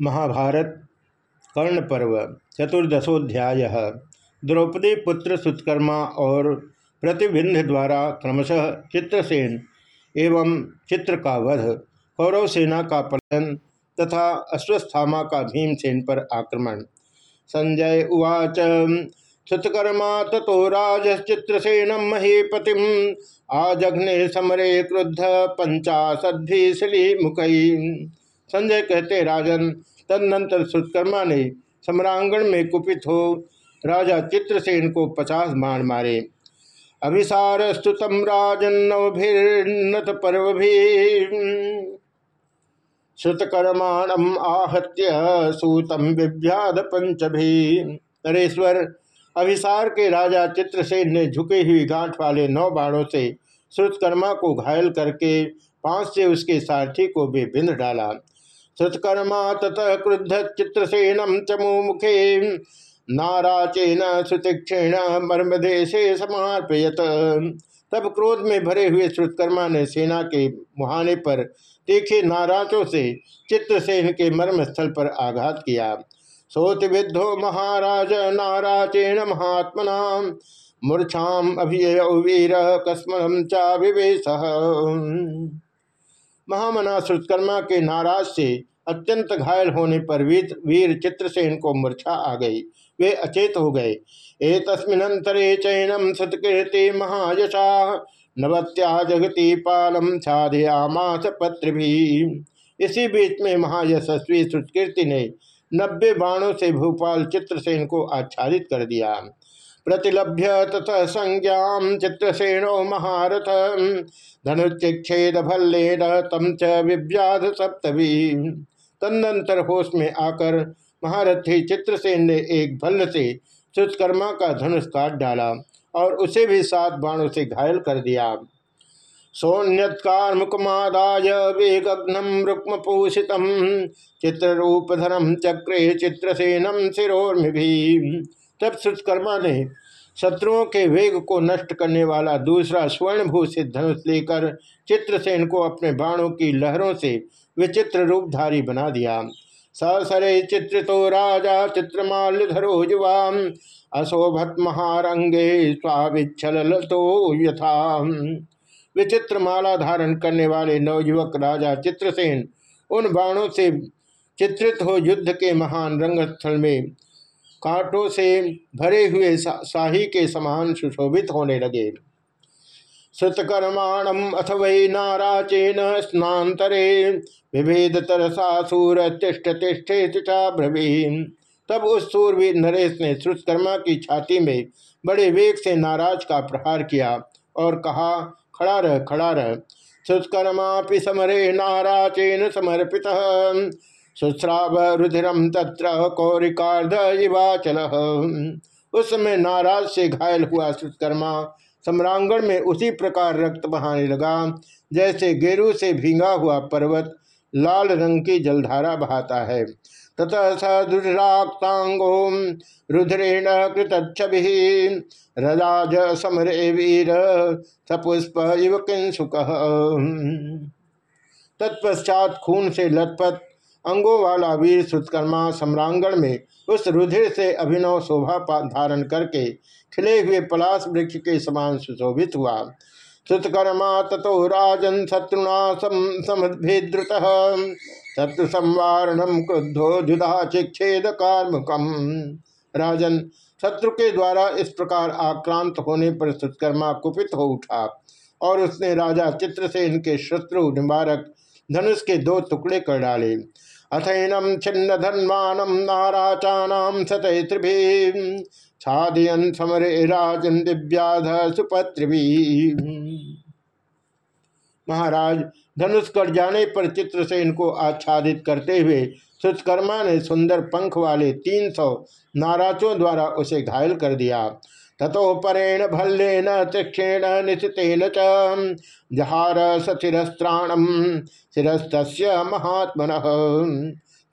महाभारत कर्ण पर्व चतुर्दशोध्याय, द्रौपदी पुत्र सुत्कर्मा और प्रतिबिंध द्वारा क्रमशः चित्रसेन एवं चित्र का वध कौरव सेना का पलायन तथा अश्वस्थामा का भीमसेन पर आक्रमण। संजय उवाच, सुतकर्मा तथो राजश्चित्रसेनम महीपति आजघ्ने समरे क्रुद्ध पंचाशद्भिशली मुख संजय कहते, राजन, तदनंतर सुत्कर्मा ने सम्रांगण में कुपित हो राजा चित्रसेन को पचास बाण मारे। अभिसार स्तुतम राजन्नभिर्नत पर्व भी श्रुतकर्माणम आहत्य सूतम विव्याध पंचभी नरेश्वर, अभिसार के राजा चित्रसेन ने झुके हुई गांठ वाले नौ बाणों से श्रुतकर्मा को घायल करके पाँच से उसके सारथी को भी बिंद डाला। श्रुतकर्मा ततः क्रुद्ध चित्रसेनम चमु मुखे नाराचेन सुतीक्षेण मर्मदेशे समर्पयत। तब क्रोध में भरे हुए श्रुतकर्मा ने सेना के मुहाने पर तीखे नाराचों से चित्रसेन के मर्म स्थल पर आघात किया। सोत विद्धो महाराज, नाराचेण महात्मना। मूर्छाम अभिय वीर चा विवेश महामना श्रुतकर्मा के नाराज़ से अत्यंत घायल होने पर वीर वीर चित्रसेन को मूर्छा आ गई। वे अचेत हो गए। ए चैनम सत्कृति महायशा नवत्या जगती पालम छादयामास पत्र भी इसी बीच में महायशस्वी सुत्कीर्ति ने नब्बे बाणों से भूपाल चित्रसेन को आच्छादित कर दिया। प्रतिलभ्य तथा संज्ञा चित्रसेनो महारथ धनुच्छेद भल्लेन तम च विव्याध सप्तवी तदनंतर होश में आकर महारथी चित्रसेन ने एक भल्ल से सुत्कर्मा का धनुष काट डाला और उसे भी सात बाणों से घायल कर दिया। सोन्यत्कारमुकमादाय वेगघ्नम रुक्म पोषित चित्ररूपधरम चक्रे चित्रसेनम शिरोर्मि तब सुत्कर्मा ने शत्रुओं के वेग को नष्ट करने वाला दूसरा स्वर्णभूषित धनुष लेकर चित्रसेन को अपने बाणों की लहरों से विचित्र रूपधारी बना दिया। ससरे चित्रितो राजा चित्रमाल्यधरो युवाम, अशोभत महारंगे स्वाभिच्छल तो यथा विचित्र माला धारण करने वाले नवयुवक राजा चित्रसेन उन बाणों से चित्रित हो युद्ध के महान रंगस्थल में कांटों से भरे हुए शाही के समान सुशोभित होने लगे। श्रुतकर्माणम अथ वै नाराचेन स्नातरे विभेद तरसा सूर तिष्ठ तिष्ठे ब्रवीन। तब उस सूरवीर नरेश ने श्रुतकर्मा की छाती में बड़े वेग से नाराज़ का प्रहार किया और कहा, खड़ा रह खड़ा रह। श्रुतकर्मा समरे नाराचेन समर्पित। सुश्राव रुधिरम तत्र कौरिकार्ध इवाचल उस समय नाराज़ से घायल हुआ सुत्कर्मा सम्रांगण में उसी प्रकार रक्त बहाने लगा, जैसे गेरू से भींगा हुआ पर्वत लाल रंग की जलधारा बहाता है। ततः स दुराक्तांगो रुद्रेण कृतच्छभि रजाज समरे वीर सपुष्प इव किंसुक। तत्पश्चात खून से लथपथ, अंगों वाला वीर सुत्कर्मा सम्रांगण में उस रुधिर से अभिनव शोभा धारण करके खिले हुए पलाश वृक्ष के समान सुशोभित हुआ। सुतकर्मा तथो राजन शत्रुना समद्रुत शत्रु संवारणम क्रुद्धो जुदा चिक्षेद कार्मकम राजन शत्रु के द्वारा इस प्रकार आक्रांत होने पर सुतकर्मा कुपित हो उठा और उसने राजा चित्रसेन के शत्रु निवारक धनुष के दो टुकड़े कर डाले। अथैनम छिन्न धन्वानम नाराचानाम सतैत्रिभी छादयन समरे राजन दिव्याध सुपत्रिभी महाराज धनुष कर जाने पर चित्रसेन को आच्छादित करते हुए सुत्कर्मा ने सुंदर पंख वाले तीन सौ नाराचों द्वारा उसे घायल कर दिया। तथोपरेण भल्लेन तीक्षेण निशितेन च। जहार शिरस्त महात्मन।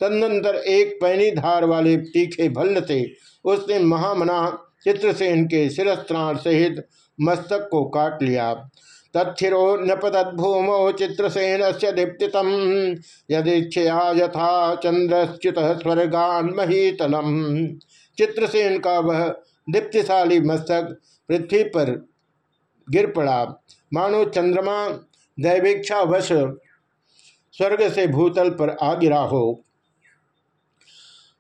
तदनंतर एक पैनी धार वाले तीखे भल्ल से उसने महामना चित्रसेन के शिरस्त्राण सहित मस्तक को काट लिया। तत्थिरोन्नपतद्भूमौ चित्रसेन से दीप्ति यदीक्षया यथा चंद्रच्युत स्वर्गान महीतलम चित्रसेन का वह दीप्तिशाली मस्तक, पृथ्वी पर गिर पड़ा। मानो चंद्रमा दैवेक्षावश स्वर्ग से भूतल पर आ गिरा हो।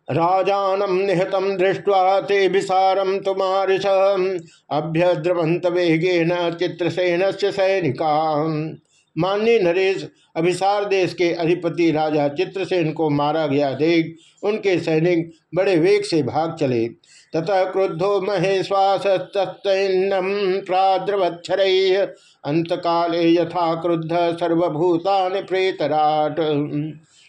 राजानम निहतम दृष्ट्वा ते भिसारम तुमारिश अभ्यद्रवंत वेगेन चित्रसेन से सैनिका माननीय नरेश, अभिसार देश के अधिपति राजा चित्रसेन को मारा गया देख, उनके सैनिक बड़े वेग से भाग चले। तथा क्रुद्धो महेश्वास तस्तम प्राद्रवच्छर। अंत काले यथा क्रुद्ध सर्वभूता प्रेतराट।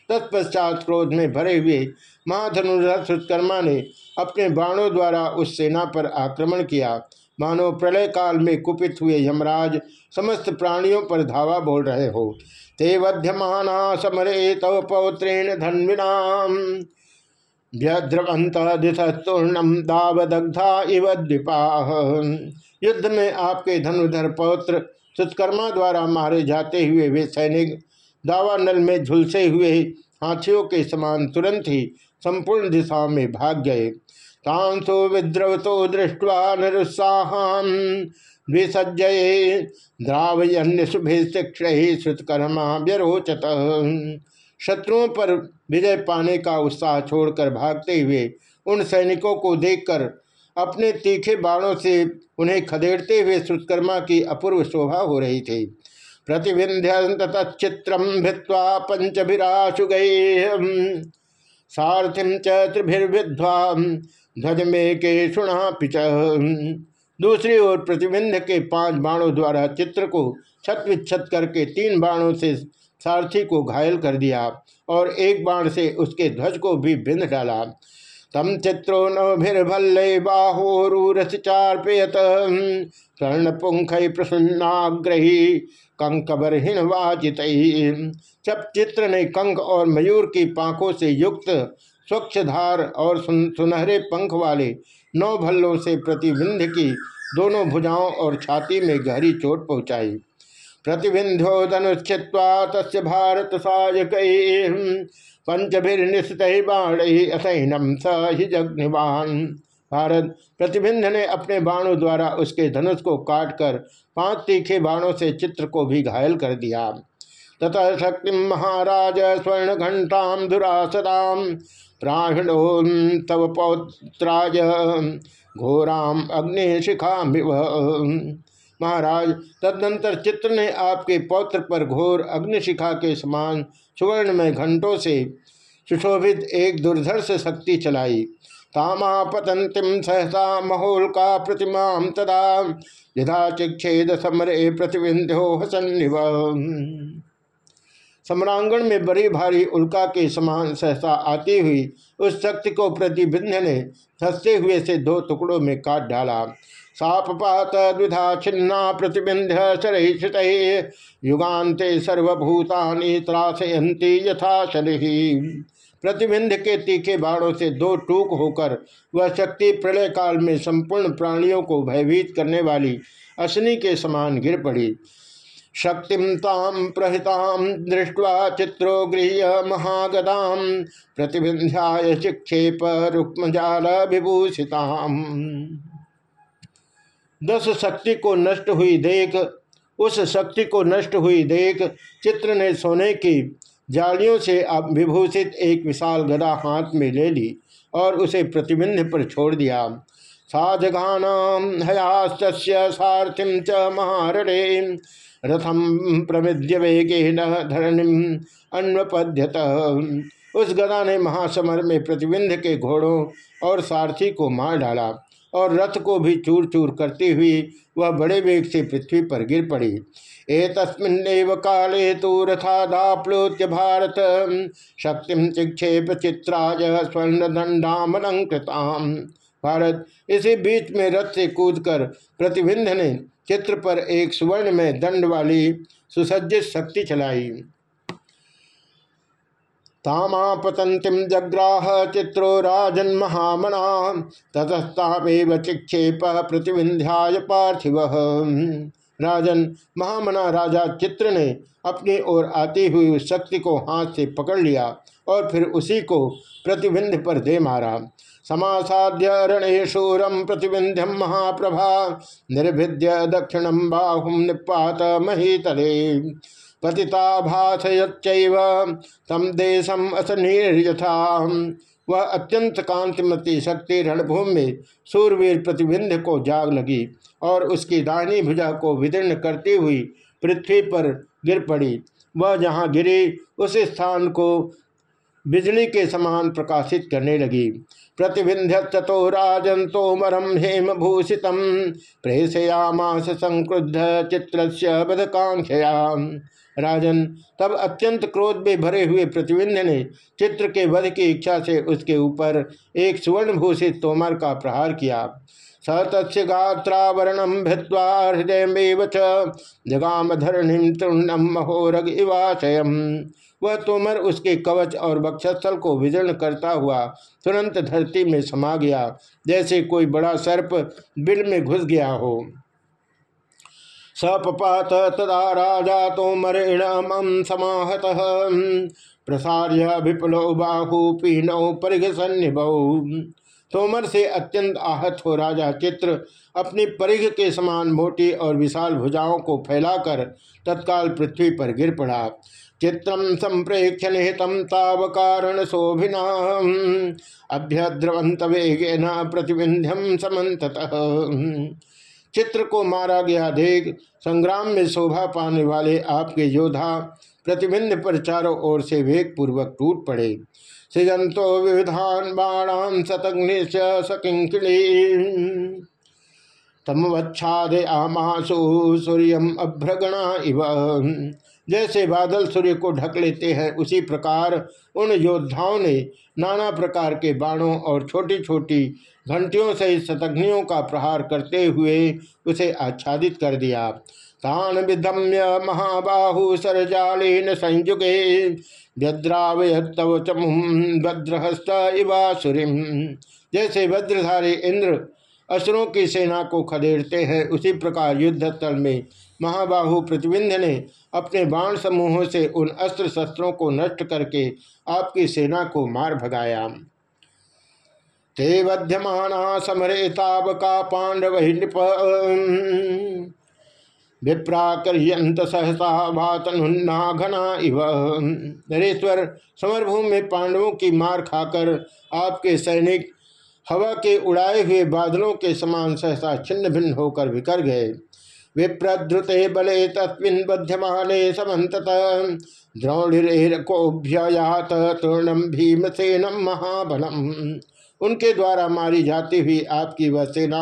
तत्पश्चात क्रोध में भरे हुए महाधनुरथ सुत्कर्मा ने अपने बाणों द्वारा उस सेना पर आक्रमण किया। मानो प्रलय काल में कुपित हुए यमराज समस्त प्राणियों पर धावा बोल रहे हो। ते वध्यमाना समरे तव पौत्रेण धन्विनाम व्यद्रवंत दिशस्तूर्णम दावदग्धा इव युद्ध में आपके धनुधर पौत्र सुत्कर्मा द्वारा मारे जाते हुए वे सैनिक दावानल में झुलसे हुए हाथियों के समान तुरंत ही संपूर्ण दिशाओं में भाग गए। तांसो विद्रवतो दृष्टवा निरुत्साहान। द्विसज्जये द्रावयन्य शुभे शिक्षे श्रुतकर्मा व्यरोचत। शत्रुओं पर विजय पाने का उत्साह छोड़कर भागते हुए उन सैनिकों को देखकर अपने तीखे बाणों से उन्हें खदेड़ते हुए श्रुतकर्मा की अपूर्व शोभा हो रही थी। प्रतिविंध्य तच्चित्रम भित्वा पंचभिराशु गए सारथिम चिभिर्विध्वा ध्वज में के सुना पिच दूसरी ओर प्रतिबिंध के पाँच बाणों द्वारा चित्र को छत विच्छत करके तीन बाणों से सारथी को घायल कर दिया और एक बाण से उसके ध्वज को भी बिंद डाला। तम चित्रो नभिर्भल्ले बाहोरूरस चार्पयत। स्वर्ण पुंख प्रसन्नाग्रही कंकबरहीन वाचित जब चित्र ने कंक और मयूर की पांखों से युक्त स्वच्छ धार और सुन, सुनहरे पंख वाले नौ भल्लों से प्रतिबिंध की दोनों भुजाओं और छाती में गहरी चोट पहुंचाई। प्रतिबिंध्यो धनुष्ठित्वा तस् भारत सायक पंचभिर्निश्चित बाण असैनम स ही जग्निवान। भारत प्रतिबिंध ने अपने बाणों द्वारा उसके धनुष को काटकर पाँच तीखे बाणों से चित्र को भी घायल कर दिया। तथा शक्ति महाराज स्वर्ण घंटा दुरासदाम प्राणो तव पौत्राज घोराम अग्निशिखा महाराज, तदनंतर चित्र ने आपके पौत्र पर घोर अग्निशिखा के समान सुवर्ण में घंटों से सुशोभित एक दुर्धर्ष शक्ति चलाई। तामा पतंतिम सहसा महोल का प्रतिमा तदा यथा चिक्षेद समरे प्रतिबिंध्यो हसन्निव। सम्रांगण में बड़ी भारी उल्का के समान सहसा आती हुई उस शक्ति को प्रतिबिंध ने हँसते हुए से दो टुकड़ों में काट डाला। सापपात द्विधा छिन्ना प्रतिबिंध्य शरहित युगान्ते सर्वभूतानि त्रासयंती यथा शनि प्रतिबिंध के तीखे बाणों से दो टूक होकर वह शक्ति प्रलय काल में संपूर्ण प्राणियों को भयभीत करने वाली अश्नि के समान गिर पड़ी। शक्तिम ताम प्रहिताम दृष्टवा चित्रो गृह महागदाम प्रतिबिंध्याय शिक्षेप रुक्मजाल विभूषिताम दस शक्ति को नष्ट हुई देख, उस शक्ति को नष्ट हुई देख, चित्र ने सोने की जालियों से विभूषित एक विशाल गदा हाथ में ले ली और उसे प्रतिबिंध पर छोड़ दिया। साधगानाम हयास्त सारथिम च महारणे रथम प्रमिद्य वेगे न धरणिम अन्वपद्यत। उस गदा ने महासमर में प्रतिबिंध के घोड़ों और सारथी को मार डाला। और रथ को भी चूर चूर करती हुई वह बड़े वेग से पृथ्वी पर गिर पड़ी। ए तस्मिन्नेव काले तो रथादाप्लोत्य भारत, शक्ति चिक्षेप चित्राज स्वर्ण दंडामलंकृताम भारत, इसी बीच में रथ से कूदकर प्रतिबिंध ने चित्र पर एक सुवर्ण में दंड वाली सुसज्जित शक्ति चलाई। तामापतंतिम जग्राह चित्रो राजन महामना। ततस्ताव चिक्षेप प्रतिविंध्याय पार्थिव। राजन महामना राजा चित्र ने अपनी ओर आती हुई उस शक्ति को हाथ से पकड़ लिया और फिर उसी को प्रतिबिंध पर दे मारा। समासाध्य रणे शूरम प्रतिबिंध्यम महाप्रभा। निर्भिद्य दक्षिणम बाहुम निपात महीतले। पतिता तम देशम असनिर्यथा वह अत्यंत कांतिमती शक्ति रणभूमि में सूरवीर प्रतिबिंध को जाग लगी और उसकी दाहिनी भुजा को विदीर्ण करती हुई पृथ्वी पर गिर पड़ी। वह जहाँ गिरी, उस स्थान को बिजली के समान प्रकाशित करने लगी। प्रतिबिंध्य तथो राजन तोमरम हेम भूषित प्रेषयामास संक्रुद्ध चित्र बधकांक्षया राजन। तब अत्यंत क्रोध में भरे हुए प्रतिबिंध ने चित्र के वध की इच्छा से उसके ऊपर एक सुवर्णभूषित तोमर का प्रहार किया। स तस्य गात्रावरणम भित्वा हृदय जगाम धरणिम तृणम महोरग इवाशयम। वह तोमर उसके कवच और वक्षस्थल को विजर्ण करता हुआ तुरंत धरती में समा गया, जैसे कोई बड़ा सर्प बिल में घुस गया हो। सपपात तदा राजा तोमरेण मम समाहत। प्रसार्य विपुलो बाहु पीनौ परिघ तोमर से अत्यंत आहत हो राजा चित्र अपनी परिघ के समान मोटी और विशाल भुजाओं को फैलाकर तत्काल पृथ्वी पर गिर पड़ा। चित्रम संप्रेक्ष निहितम ताव कारण शोभिना अभ्यद्रवंत वेगेन प्रतिबिंध्यम समत चित्र को मारा गया देख, संग्राम में शोभा पाने वाले आपके योद्धा प्रतिबिंध पर चारों ओर से वेग पूर्वक टूट पड़े। सृजंतो विविधान बाणान शतग्नि सकिंकिणी। तमवच्छादे आमासु सूर्यम अभ्रगणा इव। जैसे बादल सूर्य को ढक लेते हैं, उसी प्रकार उन योद्धाओं ने नाना प्रकार के बाणों और छोटी छोटी घंटियों से शतघ्नियों का प्रहार करते हुए उसे आच्छादित कर दिया। तान विधम्य महाबाहु सरजालेन संयुगे व्यद्रावयतव चमुम भद्रहस्त इवासुरीम जैसे भद्रधारी इंद्र असुरों की सेना को खदेड़ते हैं, उसी प्रकार युद्ध स्थल में महाबाहु प्रतिबिंध ने अपने बाण समूहों से उन अस्त्र शस्त्रों को नष्ट करके आपकी सेना को मार भगाया। ते वध्यमाना समरे ताबका पांडव नृप विप्राकर्यंत सहसा भातनुन्ना घना इव। नरेश्वर, समरभूमि में पांडवों की मार खाकर आपके सैनिक हवा के उड़ाए हुए बादलों के समान सहसा छिन्न भिन्न होकर बिकर गए। विप्रद्रुते बले तस्मिन बध्यमाने समत द्रोणिकोभ्ययात तूर्णम भीमसेनम महाबलम। उनके द्वारा मारी जाती हुई आपकी वह सेना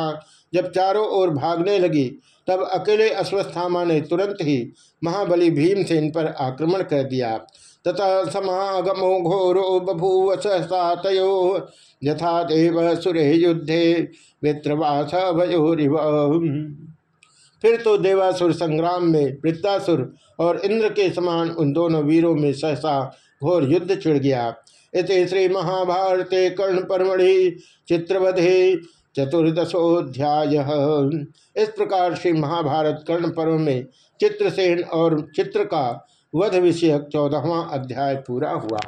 जब चारों ओर भागने लगी, तब अकेले अश्वस्थामा ने तुरंत ही महाबली भीमसेन पर आक्रमण कर दिया। तथा समागमो घोरो बभूव सहसा तयो। यथा देव सुरे युद्धे मित्रवास भयोरिव फिर तो देवासुर संग्राम में वृत्तासुर और इंद्र के समान उन दोनों वीरों में सहसा घोर युद्ध छिड़ गया। इस श्री महाभारते कर्ण परमढ़ि चित्रवधे चतुर्दशोध्याय इस प्रकार श्री महाभारत कर्ण पर्व में चित्रसेन और चित्र का वध विषयक चौदहवा अध्याय पूरा हुआ।